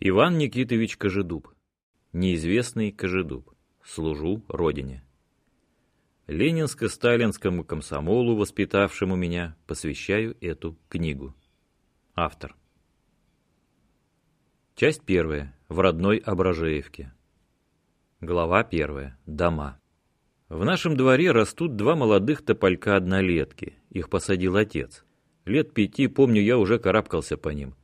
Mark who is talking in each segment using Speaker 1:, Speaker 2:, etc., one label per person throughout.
Speaker 1: Иван Никитович Кожедуб. Неизвестный Кожедуб. Служу Родине. Ленинско-сталинскому комсомолу, воспитавшему меня, посвящаю эту книгу. Автор. Часть первая. В родной Ображеевке. Глава первая. Дома. В нашем дворе растут два молодых тополька-однолетки. Их посадил отец. Лет пяти, помню, я уже карабкался по ним.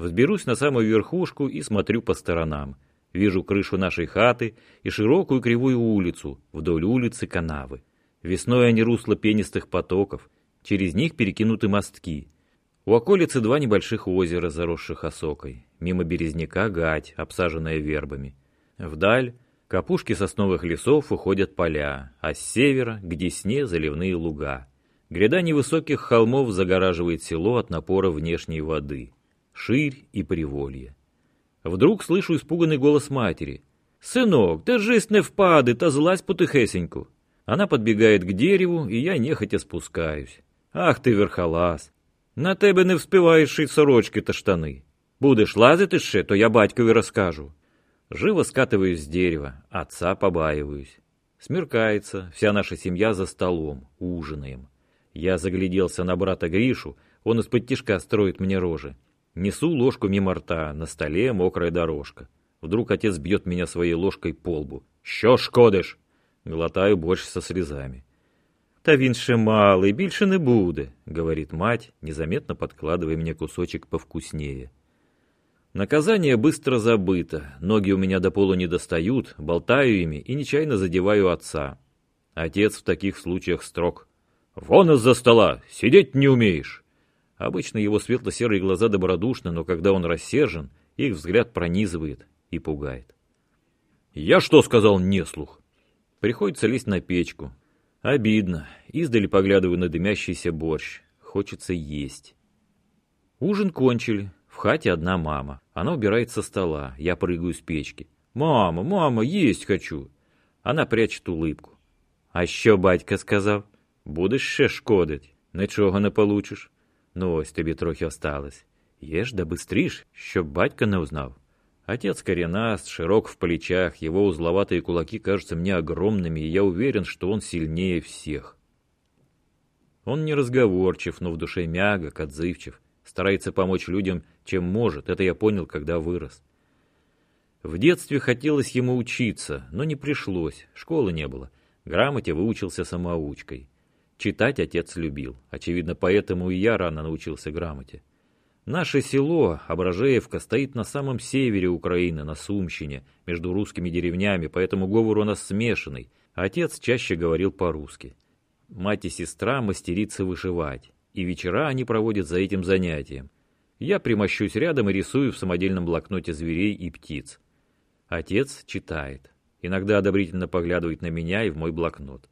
Speaker 1: Взберусь на самую верхушку и смотрю по сторонам. Вижу крышу нашей хаты и широкую кривую улицу, вдоль улицы канавы. Весной они русло пенистых потоков, через них перекинуты мостки. У околицы два небольших озера, заросших осокой. Мимо березняка гать, обсаженная вербами. Вдаль к опушке сосновых лесов уходят поля, а с севера к десне заливные луга. Гряда невысоких холмов загораживает село от напора внешней воды ширь и приволье. Вдруг слышу испуганный голос матери. «Сынок, держись не впади, та злазь потихесеньку». Она подбегает к дереву, и я нехотя спускаюсь. «Ах ты, верхолаз! На тебе не вспіваєш шить сорочки та штани. Будеш лазити ще, то я батькові розкажу». Живо скатываюсь с дерева, отца побаиваюсь. Смеркается, вся наша семья за столом, ужинаем. Я загляделся на брата Гришу, он из-под тишка строит мне рожи. Несу ложку мимо рта, на столе мокрая дорожка. Вдруг отец бьет меня своей ложкой по лбу. «Що шкодиш?» Глотаю борщ со слезами. «Та він ще малий, більше не буде», — говорит мать, незаметно подкладывая мне кусочек повкуснее. Наказание быстро забыто, ноги у меня до пола не достают, болтаю ими и нечаянно задеваю отца. Отец в таких случаях строг. «Вон из-за стола! Сидеть не умеешь!» Обычно его светло-серые глаза добродушны, но когда он рассержен, их взгляд пронизывает и пугает. «Я что сказал, не слух?» Приходится лезть на печку. Обидно. Издали поглядываю на дымящийся борщ. Хочется есть. Ужин кончили. В хате одна мама. Она убирает со стола. Я прыгаю с печки. «Мама, мама, есть хочу!» Она прячет улыбку. «А що батька сказав? Будеш ще шкодить, нічого не получиш. Ну ось тобі трохи осталось. Ешь да быстріш, щоб батька не узнав. Отец коренаст, широк в плечах, его узловатые кулаки кажутся мне огромными, и я уверен, что он сильнее всех. Он не разговорчив, но в душе мягок, отзывчив, старается помочь людям, чем может, это я понял, когда вырос. В детстве хотелось ему учиться, но не пришлось, школы не было. Грамоте выучился самоучкой. Читать отец любил. Очевидно, поэтому и я рано научился грамоте. Наше село, Ображеевка, стоит на самом севере Украины, на Сумщине, между русскими деревнями, поэтому говор у нас смешанный. Отец чаще говорил по-русски. Мать и сестра мастерицы вышивать, и вечера они проводят за этим занятием. Я примощусь рядом и рисую в самодельном блокноте зверей и птиц. Отец читает. Иногда одобрительно поглядывает на меня и в мой блокнот.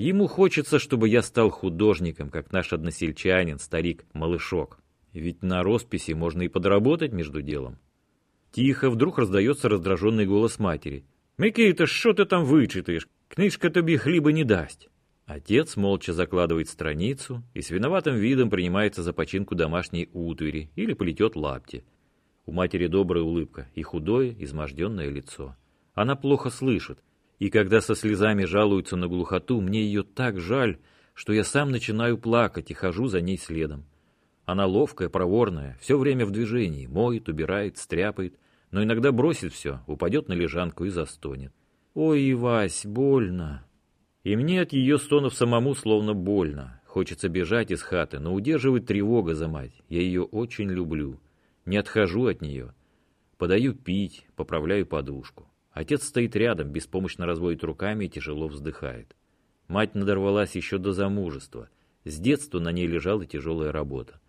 Speaker 1: Ему хочется, чтобы я стал художником, как наш односельчанин, старик Малышок. Ведь на росписи можно и подработать между делом. Тихо вдруг раздается раздраженный голос матери. «Микита, что ты там вычитаешь? Книжка тобі хліба не дасть». Отец молча закладывает страницу и с виноватым видом принимается за починку домашней утвари или плетет лапти. У матери добрая улыбка и худое, изможденное лицо. Она плохо слышит, и когда со слезами жалуются на глухоту, мне ее так жаль, что я сам начинаю плакать и хожу за ней следом. Она ловкая, проворная, все время в движении, моет, убирает, стряпает, но иногда бросит все, упадет на лежанку и застонет. «Ой, Вась, больно!» И мне от ее стонов самому словно больно. Хочется бежать из хаты, но удерживает тревога за мать. Я ее очень люблю. Не отхожу от нее. Подаю пить, поправляю подушку. Отец стоит рядом, беспомощно разводит руками и тяжело вздыхает. Мать надорвалась еще до замужества. С детства на ней лежала тяжелая работа.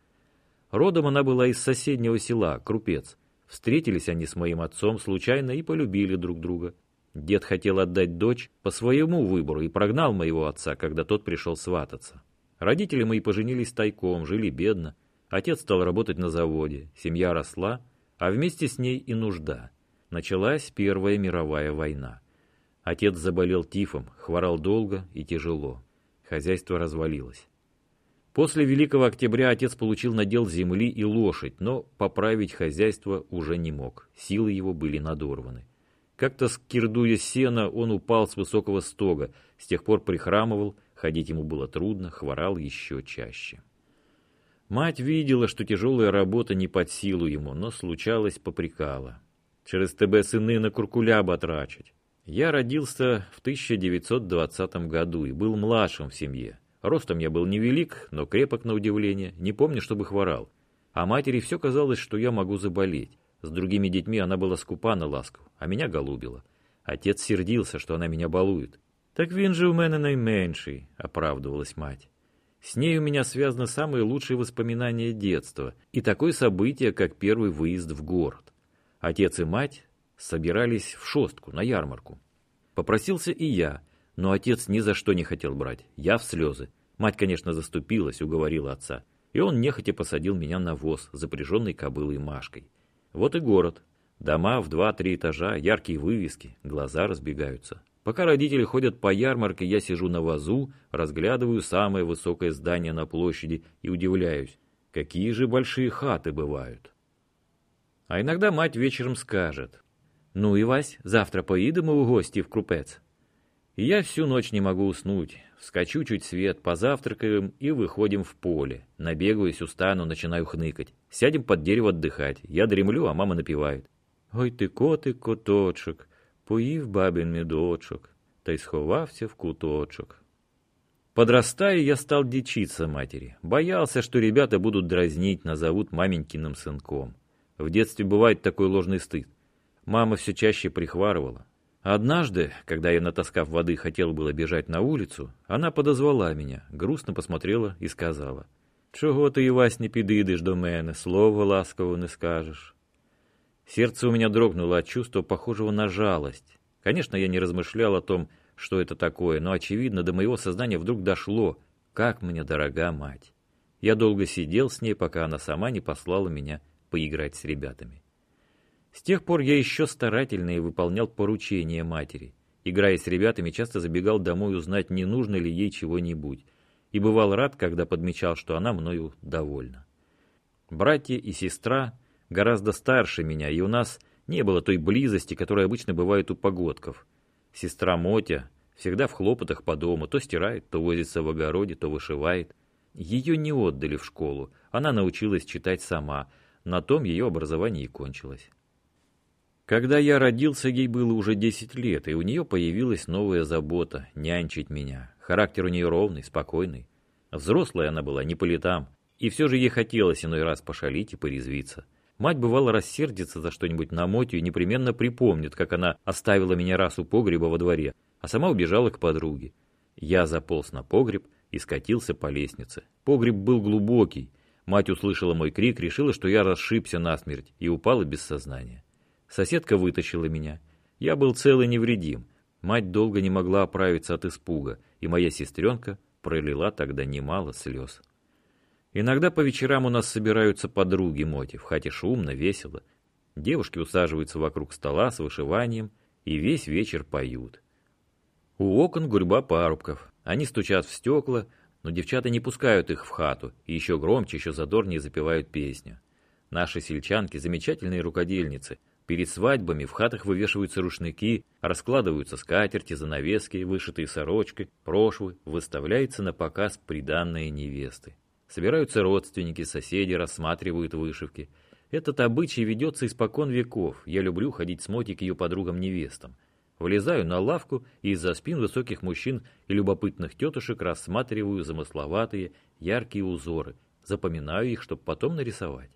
Speaker 1: Родом она была из соседнего села, Крупец. Встретились они с моим отцом случайно и полюбили друг друга. Дед хотел отдать дочь по своему выбору и прогнал моего отца, когда тот пришел свататься. Родители мои поженились тайком, жили бедно. Отец стал работать на заводе, семья росла, а вместе с ней и нужда – Началась Первая мировая война. Отец заболел тифом, хворал долго и тяжело. Хозяйство развалилось. После Великого Октября отец получил надел земли и лошадь, но поправить хозяйство уже не мог. Силы его были надорваны. Как-то скирдуя сена, он упал с высокого стога, с тех пор прихрамывал, ходить ему было трудно, хворал еще чаще. Мать видела, что тяжелая работа не под силу ему, но случалось попрекала. Через тебе сыны на куркуляба трачать. Я родился в 1920 году и был младшим в семье. Ростом я был невелик, но крепок на удивление, не помню, чтобы хворал. А матери все казалось, что я могу заболеть. С другими детьми она была скупа на ласку, а меня голубила. Отец сердился, что она меня балует. «Так він же у мене найменший», — оправдывалась мать. С ней у меня связаны самые лучшие воспоминания детства и такое событие, как первый выезд в город. Отец и мать собирались в шостку, на ярмарку. Попросился и я, но отец ни за что не хотел брать, я в слезы. Мать, конечно, заступилась, уговорила отца, и он нехотя посадил меня на воз, запряженный кобылой Машкой. Вот и город. Дома в два-три этажа, яркие вывески, глаза разбегаются. Пока родители ходят по ярмарке, я сижу на вазу, разглядываю самое высокое здание на площади и удивляюсь, какие же большие хаты бывают. А иногда мать вечером скажет, «Ну и Вась, завтра поедем мы в гости в Крупец». И я всю ночь не могу уснуть. Вскочу чуть свет, позавтракаем и выходим в поле. Набегаюсь, устану, начинаю хныкать. Сядем под дерево отдыхать. Я дремлю, а мама напевает. «Ой ты котик, коточек, поїв бабин медочок, та й сховався в куточок». Подрастая, я стал дичиться матери. Боялся, что ребята будут дразнить, назовут маменькиным сынком. В детстве бывает такой ложный стыд. Мама все чаще прихварывала. Однажды, когда я, натаскав воды, хотел было бежать на улицу, она подозвала меня, грустно посмотрела и сказала, «Чого ти, Івась, не підійдеш до мене, слова ласкового не скажешь». Сердце у меня дрогнуло от чувства, похожего на жалость. Конечно, я не размышлял о том, что это такое, но, очевидно, до моего сознания вдруг дошло, как мне дорога мать. Я долго сидел с ней, пока она сама не послала меня поиграть с ребятами. С тех пор я еще старательнее выполнял поручения матери. Играя с ребятами, часто забегал домой узнать, не нужно ли ей чего-нибудь, и бывал рад, когда подмечал, что она мною довольна. Братья и сестра гораздо старше меня, и у нас не было той близости, которая обычно бывает у погодков. Сестра Мотя всегда в хлопотах по дому, то стирает, то возится в огороде, то вышивает. Ее не отдали в школу, она научилась читать сама, на том ее образование и кончилось. Когда я родился, ей было уже 10 лет, и у нее появилась новая забота – нянчить меня. Характер у нее ровный, спокойный. Взрослая она была, не по летам. И все же ей хотелось иной раз пошалить и порезвиться. Мать бывало рассердится за что-нибудь на Мотю и непременно припомнит, как она оставила меня раз у погреба во дворе, а сама убежала к подруге. Я заполз на погреб и скатился по лестнице. Погреб был глубокий. Мать услышала мой крик, решила, что я расшибся насмерть и упала без сознания. Соседка вытащила меня. Я был цел и невредим. Мать долго не могла оправиться от испуга, и моя сестренка пролила тогда немало слез. Иногда по вечерам у нас собираются подруги Моти, в хате шумно, весело. Девушки усаживаются вокруг стола с вышиванием и весь вечер поют. У окон гурьба парубков. Они стучат в стекла, но девчата не пускают их в хату и еще громче, еще задорнее запевают песню. Наши сельчанки – замечательные рукодельницы – Перед свадьбами в хатах вывешиваются рушники, раскладываются скатерти, занавески, вышитые сорочки, прошвы, выставляется на показ приданные невесты. Собираются родственники, соседи, рассматривают вышивки. Этот обычай ведется испокон веков. Я люблю ходить смотреть к ее подругам-невестам. Влезаю на лавку и из-за спин высоких мужчин и любопытных тетушек рассматриваю замысловатые, яркие узоры, запоминаю их, чтобы потом нарисовать.